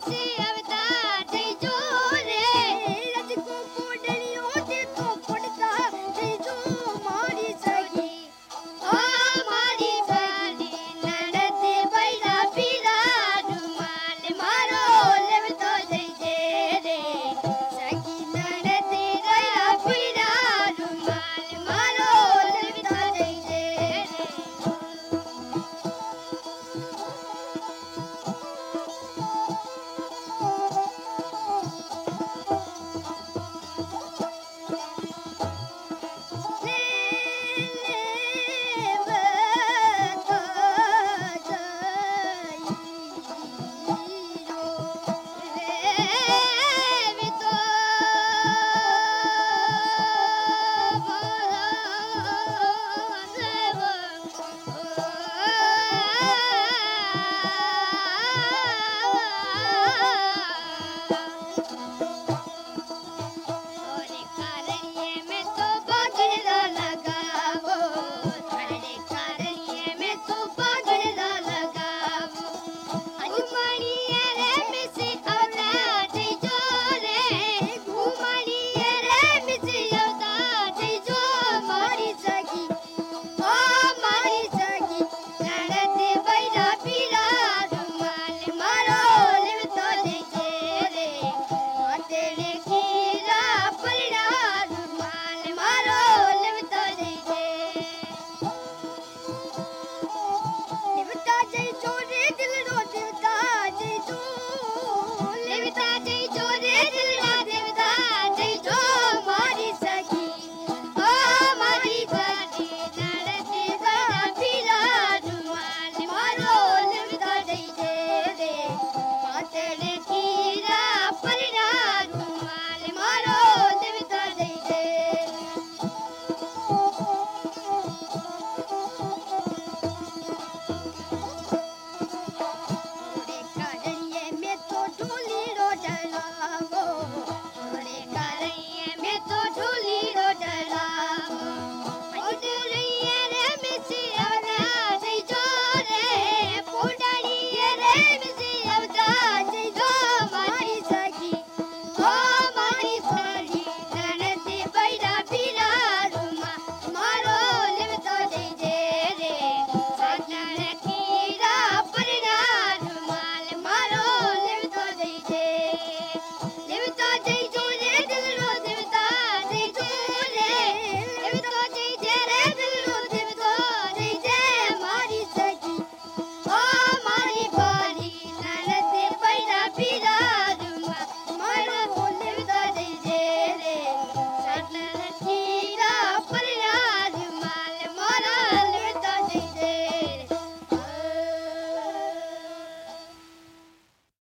see